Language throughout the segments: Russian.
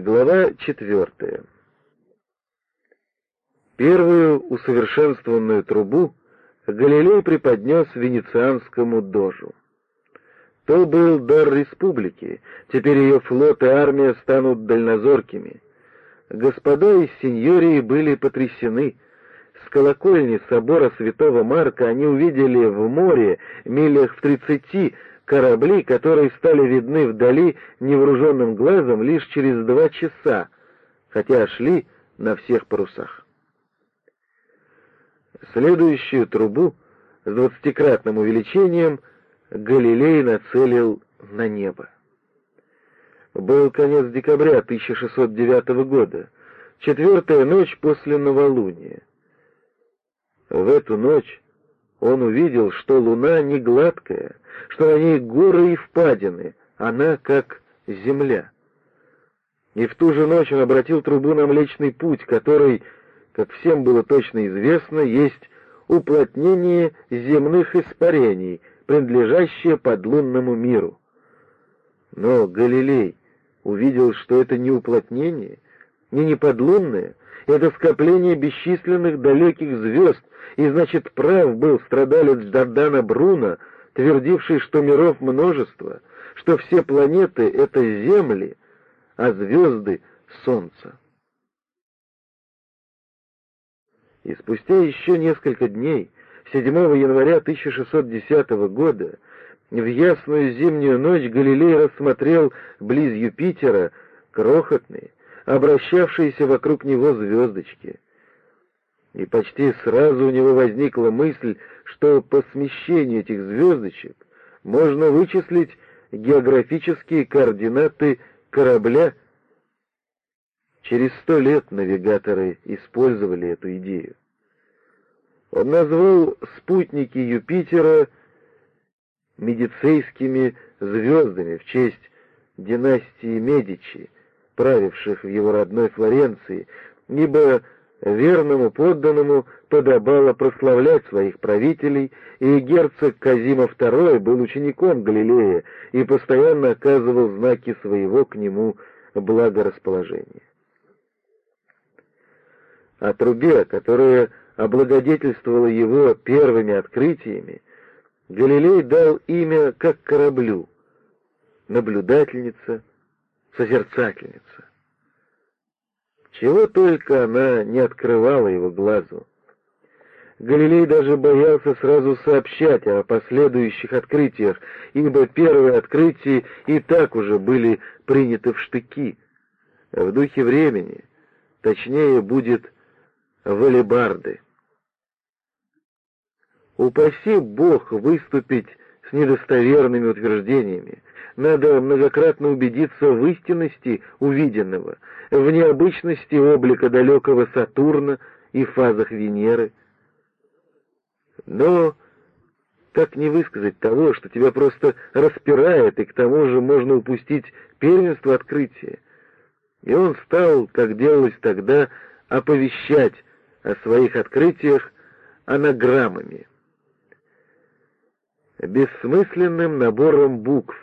Глава четвертая. Первую усовершенствованную трубу Галилей преподнес венецианскому дожу. То был дар республики, теперь ее флот и армия станут дальнозоркими. Господа из сеньории были потрясены. С колокольни собора святого Марка они увидели в море, милях в тридцати, корабли, которые стали видны вдали невооруженным глазом лишь через два часа, хотя шли на всех парусах. Следующую трубу с двадцатикратным увеличением — Галилей нацелил на небо. Был конец декабря 1609 года, четвертая ночь после новолуния. В эту ночь он увидел, что луна не гладкая, что на ней горы и впадины, она как земля. И в ту же ночь он обратил трубу на Млечный Путь, который, как всем было точно известно, есть уплотнение земных испарений — принадлежащее подлунному миру. Но Галилей увидел, что это не уплотнение, не неподлунное, это скопление бесчисленных далеких звезд, и, значит, прав был страдалец Дардана Бруно, твердивший, что миров множество, что все планеты — это земли, а звезды — солнце. И спустя еще несколько дней 7 января 1610 года в ясную зимнюю ночь Галилей рассмотрел близ Юпитера крохотные, обращавшиеся вокруг него звездочки. И почти сразу у него возникла мысль, что по смещению этих звездочек можно вычислить географические координаты корабля. Через сто лет навигаторы использовали эту идею. Он назвал спутники Юпитера медицейскими звездами в честь династии Медичи, правивших в его родной Флоренции, ибо верному подданному подобало прославлять своих правителей, и герцог Казима II был учеником Галилея и постоянно оказывал знаки своего к нему благорасположения. О трубе, которая облагодетельствовала его первыми открытиями, Галилей дал имя как кораблю — наблюдательница, созерцательница. Чего только она не открывала его глазу. Галилей даже боялся сразу сообщать о последующих открытиях, ибо первые открытия и так уже были приняты в штыки. В духе времени, точнее, будет в алебарды. Упаси Бог выступить с недостоверными утверждениями. Надо многократно убедиться в истинности увиденного, в необычности облика далекого Сатурна и фазах Венеры. Но как не высказать того, что тебя просто распирает, и к тому же можно упустить первенство открытия? И он стал, как делалось тогда, оповещать о своих открытиях анаграммами бессмысленным набором букв.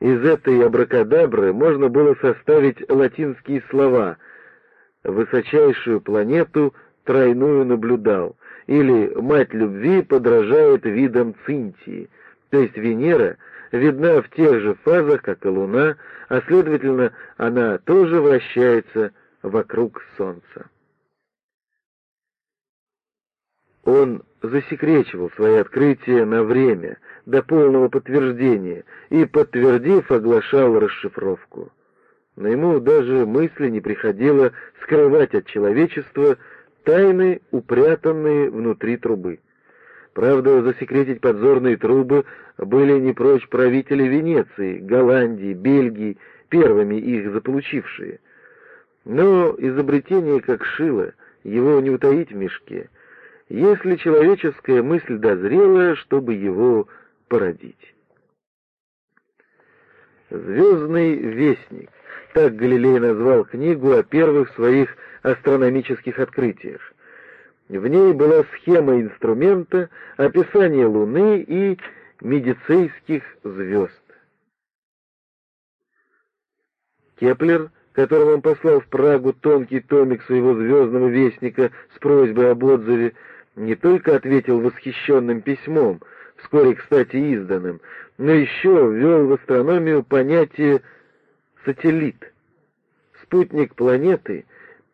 Из этой абракадабры можно было составить латинские слова «высочайшую планету тройную наблюдал» или «мать любви подражает видам Цинтии», то есть Венера видна в тех же фазах, как и Луна, а следовательно, она тоже вращается вокруг Солнца. Он засекречивал свои открытия на время, до полного подтверждения, и, подтвердив, оглашал расшифровку. Но ему даже мысли не приходило скрывать от человечества тайны, упрятанные внутри трубы. Правда, засекретить подзорные трубы были не прочь правители Венеции, Голландии, Бельгии, первыми их заполучившие. Но изобретение как шило, его не утаить в мешке — если человеческая мысль дозрела, чтобы его породить. «Звездный вестник» — так Галилей назвал книгу о первых своих астрономических открытиях. В ней была схема инструмента, описание Луны и медицейских звезд. Кеплер, которому он послал в Прагу тонкий томик своего звездного вестника с просьбой об отзыве, не только ответил восхищенным письмом, вскоре, кстати, изданным, но еще ввел в астрономию понятие «сателлит». Спутник планеты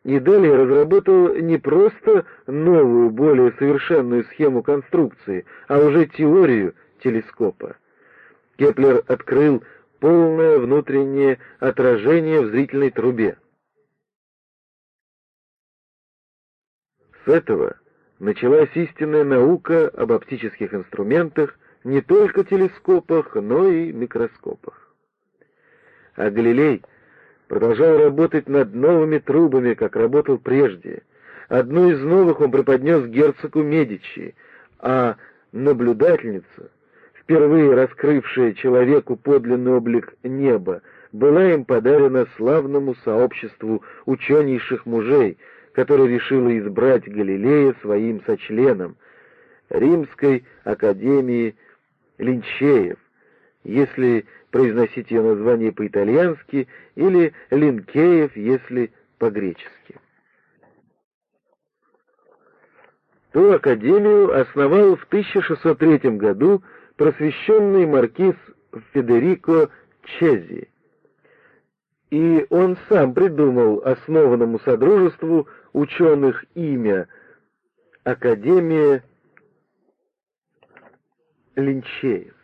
и далее разработал не просто новую, более совершенную схему конструкции, а уже теорию телескопа. Кеплер открыл полное внутреннее отражение в зрительной трубе. С этого началась истинная наука об оптических инструментах, не только телескопах, но и микроскопах. А Галилей продолжал работать над новыми трубами, как работал прежде. Одну из новых он преподнес герцогу Медичи, а наблюдательница — впервые раскрывшая человеку подлинный облик неба, была им подарена славному сообществу ученейших мужей, которое решило избрать Галилея своим сочленом, Римской академии Линчеев, если произносить ее название по-итальянски, или Линкеев, если по-гречески. Ту академию основал в 1603 году просвещенный маркиз Федерико Чези. И он сам придумал основанному содружеству ученых имя Академия Линчеев.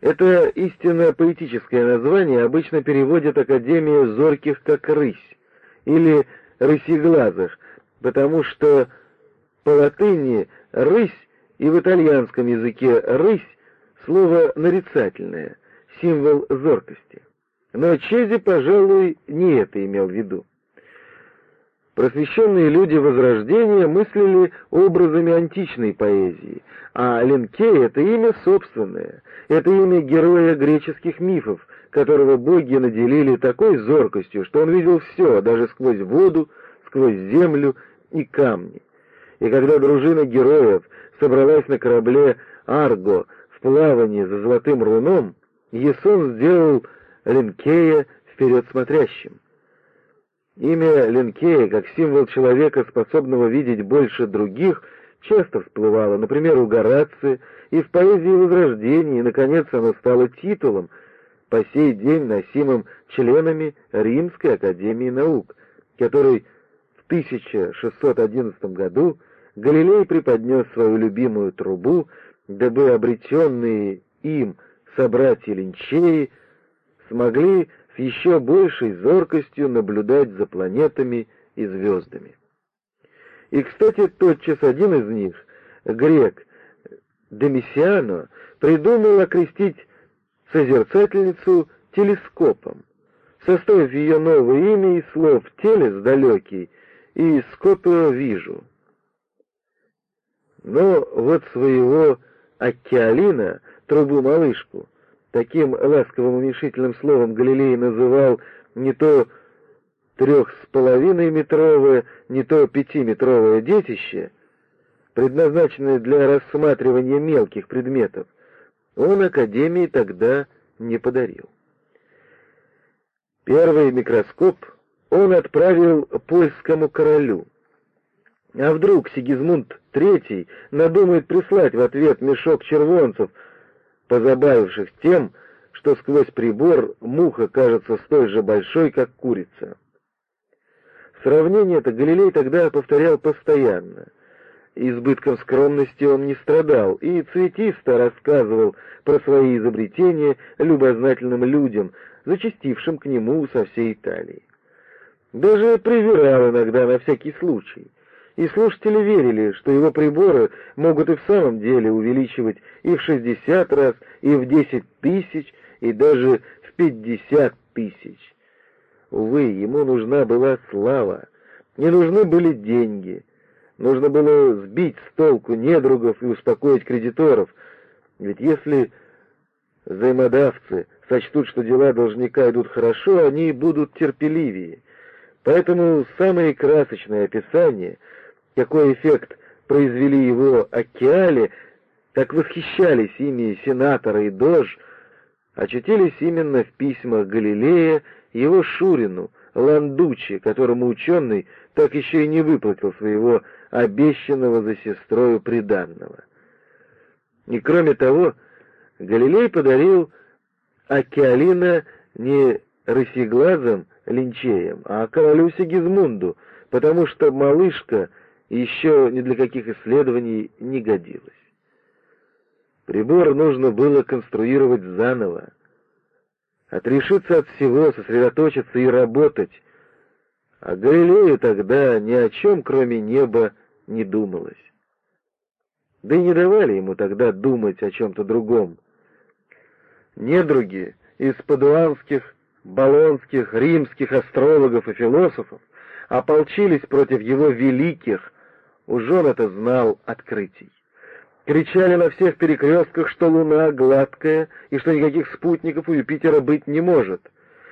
Это истинно поэтическое название обычно переводят Академия зорких как рысь или рысеглазых, потому что по латыни «рысь» и в итальянском языке «рысь» — слово нарицательное, символ зоркости. Но Чези, пожалуй, не это имел в виду. Просвещенные люди Возрождения мыслили образами античной поэзии, а Ленкей — это имя собственное, это имя героя греческих мифов, которого боги наделили такой зоркостью, что он видел все, даже сквозь воду, сквозь землю и камни. И когда дружина героев собралась на корабле «Арго» в плавании за золотым руном, Есон сделал Ленкея вперед смотрящим. Имя Ленкея, как символ человека, способного видеть больше других, часто всплывало, например, у Горации и в поэзии Возрождения, и, наконец, оно стало титулом, по сей день носимым членами Римской Академии Наук, который в 1611 году Галилей преподнес свою любимую трубу, дабы обретенные им собратья Линчеи смогли с еще большей зоркостью наблюдать за планетами и звездами. И, кстати, тотчас один из них, грек Демисиано, придумал окрестить созерцательницу телескопом, составив ее новое имя из слов «телес» далекий и «скопио вижу». Но вот своего Аккиалина, трубу-малышку, таким ласковым уменьшительным словом Галилей называл не то трех с половиной метровое, не то пятиметровое детище, предназначенное для рассматривания мелких предметов, он Академии тогда не подарил. Первый микроскоп он отправил польскому королю — а вдруг Сигизмунд III надумает прислать в ответ мешок червонцев, позабавивших тем, что сквозь прибор муха кажется столь же большой, как курица. Сравнение это Галилей тогда повторял постоянно. Избытком скромности он не страдал и цветисто рассказывал про свои изобретения любознательным людям, зачастившим к нему со всей Италии. Даже привирал иногда на всякий случай — и слушатели верили, что его приборы могут и в самом деле увеличивать и в 60 раз, и в 10 тысяч, и даже в 50 тысяч. Увы, ему нужна была слава, не нужны были деньги. Нужно было сбить с толку недругов и успокоить кредиторов. Ведь если взаимодавцы сочтут, что дела должника идут хорошо, они будут терпеливее. Поэтому самые красочные описания — какой эффект произвели его океали, как восхищались ими сенаторы и дож, очутились именно в письмах Галилея его Шурину, Ландучи, которому ученый так еще и не выплатил своего обещанного за сестрою приданного. И кроме того, Галилей подарил Акиалина не рысеглазым линчеем, а королю Сигизмунду, потому что малышка еще ни для каких исследований не годилась. Прибор нужно было конструировать заново, отрешиться от всего, сосредоточиться и работать, а Галилею тогда ни о чем, кроме неба, не думалось. Да и не давали ему тогда думать о чем-то другом. Недруги из падуанских, болонских, римских астрологов и философов ополчились против его великих, уж он это знал, открытий. Кричали на всех перекрестках, что Луна гладкая и что никаких спутников у Юпитера быть не может.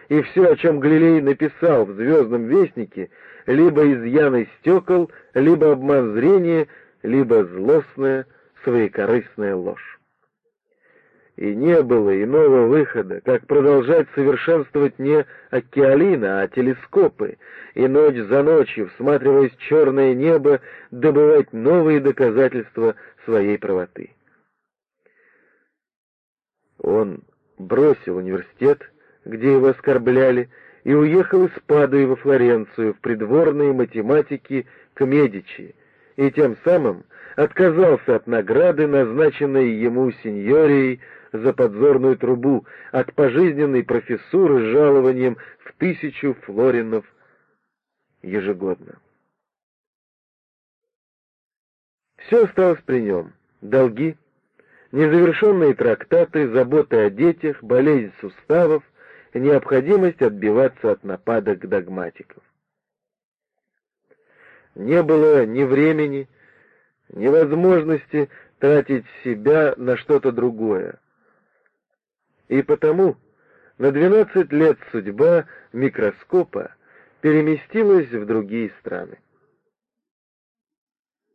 И все, о чем Галилей написал в «Звездном вестнике», либо изъяны стекол, либо обман зрения, либо злостная, своекорыстная ложь. И не было иного выхода, как продолжать совершенствовать не океалина, а телескопы, и ночь за ночью, всматриваясь в черное небо, добывать новые доказательства своей правоты. Он бросил университет, где его оскорбляли, и уехал из Падуи во Флоренцию в придворные математики к Медичи, и тем самым отказался от награды, назначенной ему сеньорией за подзорную трубу, от пожизненной профессуры с жалованием в тысячу флоринов ежегодно. Все осталось при нем. Долги, незавершенные трактаты, заботы о детях, болезнь суставов, необходимость отбиваться от нападок догматиков. Не было ни времени, ни возможности тратить себя на что-то другое. И потому на 12 лет судьба микроскопа переместилась в другие страны.